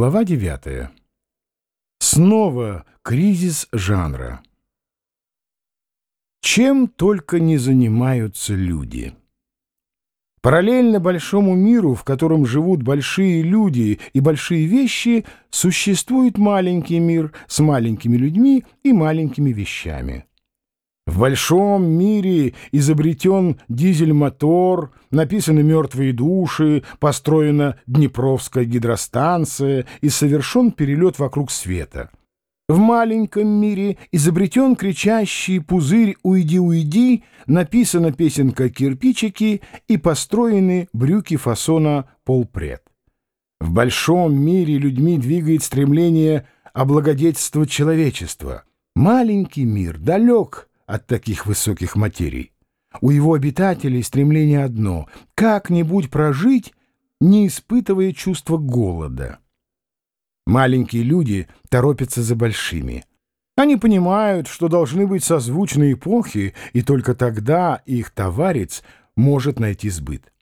Глава 9. Снова кризис жанра. Чем только не занимаются люди. Параллельно большому миру, в котором живут большие люди и большие вещи, существует маленький мир с маленькими людьми и маленькими вещами. В большом мире изобретен дизель-мотор, написаны «Мертвые души», построена Днепровская гидростанция и совершен перелет вокруг света. В маленьком мире изобретен кричащий пузырь «Уйди, уйди», написана песенка «Кирпичики» и построены брюки фасона «Полпред». В большом мире людьми двигает стремление облагодетельствовать человечество. Маленький мир далек от таких высоких материй. У его обитателей стремление одно — как-нибудь прожить, не испытывая чувства голода. Маленькие люди торопятся за большими. Они понимают, что должны быть созвучны эпохи, и только тогда их товарец может найти сбыт.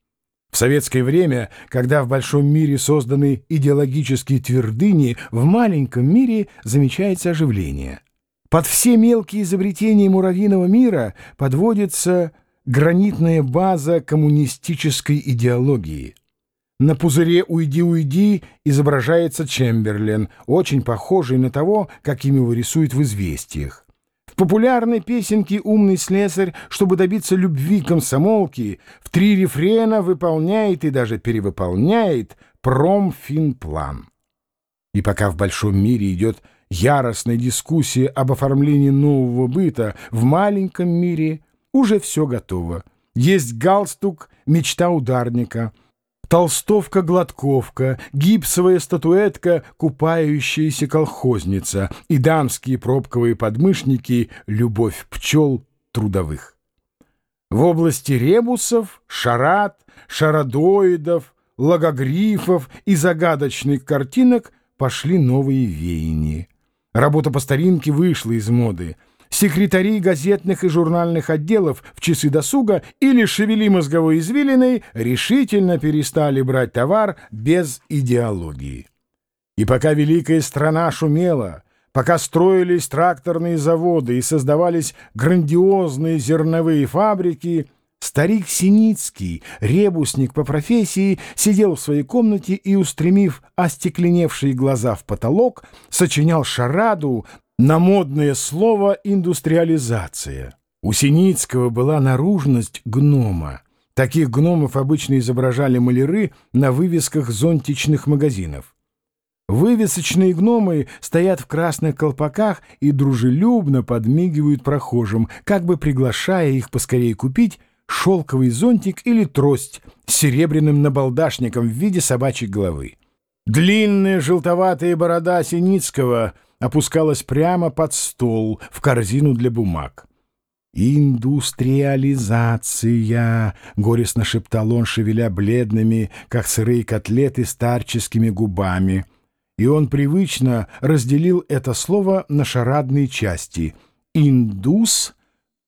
В советское время, когда в большом мире созданы идеологические твердыни, в маленьком мире замечается оживление — под все мелкие изобретения муравьиного мира подводится гранитная база коммунистической идеологии. На пузыре «Уйди, уйди» изображается Чемберлен, очень похожий на того, каким его рисуют в «Известиях». В популярной песенке «Умный слесарь», чтобы добиться любви комсомолки, в три рефрена выполняет и даже перевыполняет промфинплан. И пока в большом мире идет яростной дискуссии об оформлении нового быта в маленьком мире уже все готово. Есть галстук «Мечта ударника», толстовка-гладковка, гипсовая статуэтка «Купающаяся колхозница» и дамские пробковые подмышники «Любовь пчел трудовых». В области ребусов, шарат, шарадоидов, логогрифов и загадочных картинок пошли новые веяния. Работа по старинке вышла из моды. Секретари газетных и журнальных отделов в часы досуга или шевели мозговой извилиной решительно перестали брать товар без идеологии. И пока великая страна шумела, пока строились тракторные заводы и создавались грандиозные зерновые фабрики — Старик Синицкий, ребусник по профессии, сидел в своей комнате и, устремив остекленевшие глаза в потолок, сочинял шараду на модное слово «индустриализация». У Синицкого была наружность гнома. Таких гномов обычно изображали маляры на вывесках зонтичных магазинов. Вывесочные гномы стоят в красных колпаках и дружелюбно подмигивают прохожим, как бы приглашая их поскорее купить шелковый зонтик или трость с серебряным набалдашником в виде собачьей головы. Длинная желтоватая борода Синицкого опускалась прямо под стол в корзину для бумаг. «Индустриализация!» — горестно шептал он, шевеля бледными, как сырые котлеты, старческими губами. И он привычно разделил это слово на шарадные части. «Индус»,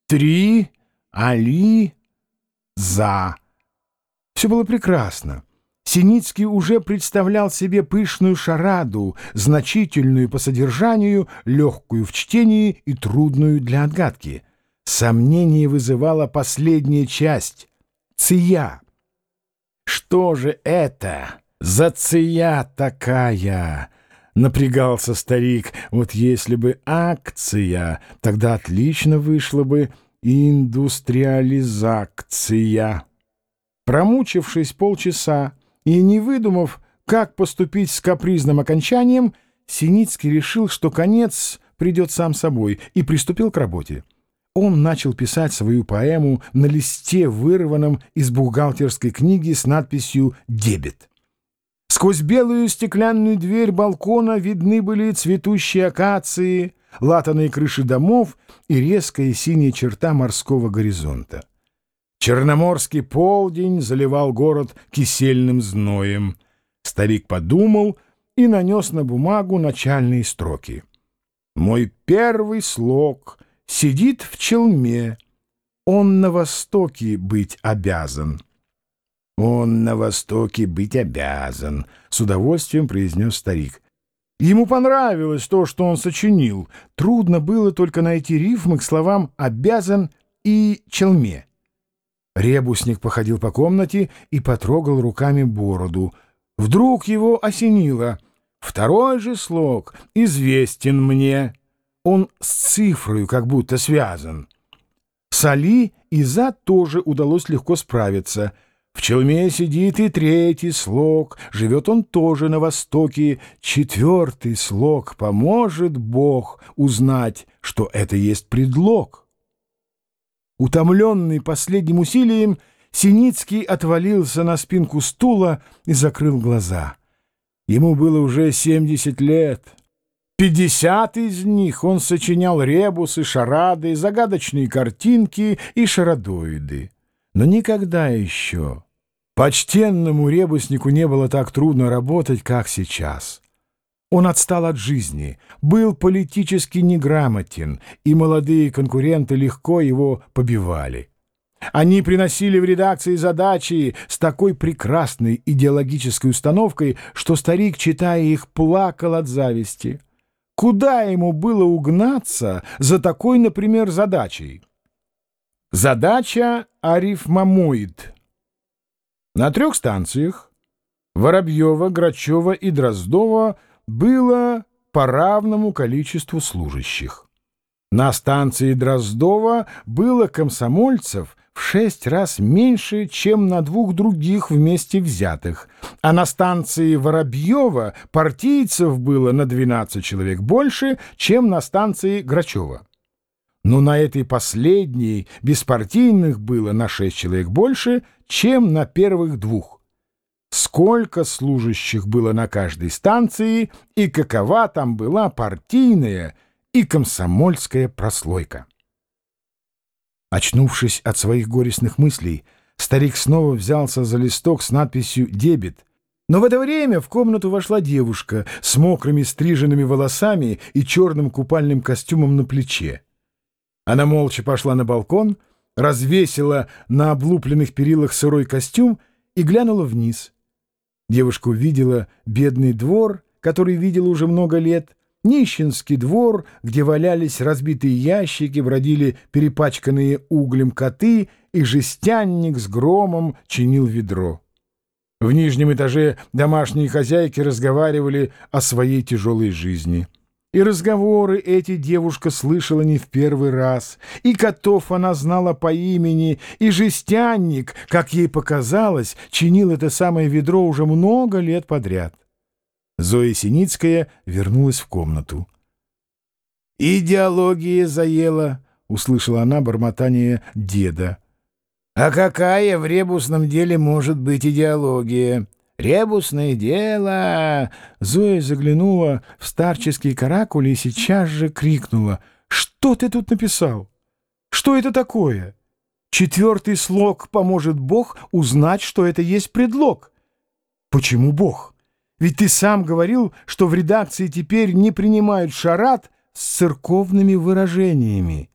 «три», «али», «за». Все было прекрасно. Синицкий уже представлял себе пышную шараду, значительную по содержанию, легкую в чтении и трудную для отгадки. Сомнение вызывала последняя часть — «ция». «Что же это за ция такая?» — напрягался старик. «Вот если бы акция, тогда отлично вышло бы Индустриализация. Промучившись полчаса и не выдумав, как поступить с капризным окончанием, Синицкий решил, что конец придет сам собой, и приступил к работе. Он начал писать свою поэму на листе, вырванном из бухгалтерской книги с надписью «Дебет». Сквозь белую стеклянную дверь балкона видны были цветущие акации — латаные крыши домов и резкая синяя черта морского горизонта. Черноморский полдень заливал город кисельным зноем. Старик подумал и нанес на бумагу начальные строки. «Мой первый слог сидит в челме, он на востоке быть обязан». «Он на Востоке быть обязан», — с удовольствием произнес старик. Ему понравилось то, что он сочинил. Трудно было только найти рифмы к словам «обязан» и «челме». Ребусник походил по комнате и потрогал руками бороду. Вдруг его осенило. Второй же слог известен мне. Он с цифрой как будто связан. С Али и За тоже удалось легко справиться. В челме сидит и третий слог, живет он тоже на востоке. Четвертый слог поможет Бог узнать, что это есть предлог. Утомленный последним усилием, Синицкий отвалился на спинку стула и закрыл глаза. Ему было уже семьдесят лет. Пятьдесят из них он сочинял ребусы, шарады, загадочные картинки и шарадоиды. Но никогда еще почтенному ребуснику не было так трудно работать, как сейчас. Он отстал от жизни, был политически неграмотен, и молодые конкуренты легко его побивали. Они приносили в редакции задачи с такой прекрасной идеологической установкой, что старик, читая их, плакал от зависти. Куда ему было угнаться за такой, например, задачей? Задача арифмомоид. На трех станциях — Воробьева, Грачева и Дроздова — было по равному количеству служащих. На станции Дроздова было комсомольцев в шесть раз меньше, чем на двух других вместе взятых, а на станции Воробьева партийцев было на 12 человек больше, чем на станции Грачева. Но на этой последней беспартийных было на 6 человек больше, чем на первых двух сколько служащих было на каждой станции и какова там была партийная и комсомольская прослойка. Очнувшись от своих горестных мыслей, старик снова взялся за листок с надписью «Дебет», но в это время в комнату вошла девушка с мокрыми стриженными волосами и черным купальным костюмом на плече. Она молча пошла на балкон, развесила на облупленных перилах сырой костюм и глянула вниз — Девушка увидела бедный двор, который видела уже много лет, нищенский двор, где валялись разбитые ящики, бродили перепачканные углем коты, и жестянник с громом чинил ведро. В нижнем этаже домашние хозяйки разговаривали о своей тяжелой жизни. И разговоры эти девушка слышала не в первый раз, и котов она знала по имени, и жестянник, как ей показалось, чинил это самое ведро уже много лет подряд. Зоя Синицкая вернулась в комнату. «Идеология заела», — услышала она бормотание деда. «А какая в ребусном деле может быть идеология?» Ребусное дело!» Зоя заглянула в старческие каракули и сейчас же крикнула. «Что ты тут написал? Что это такое? Четвертый слог поможет Бог узнать, что это есть предлог». «Почему Бог? Ведь ты сам говорил, что в редакции теперь не принимают шарат с церковными выражениями».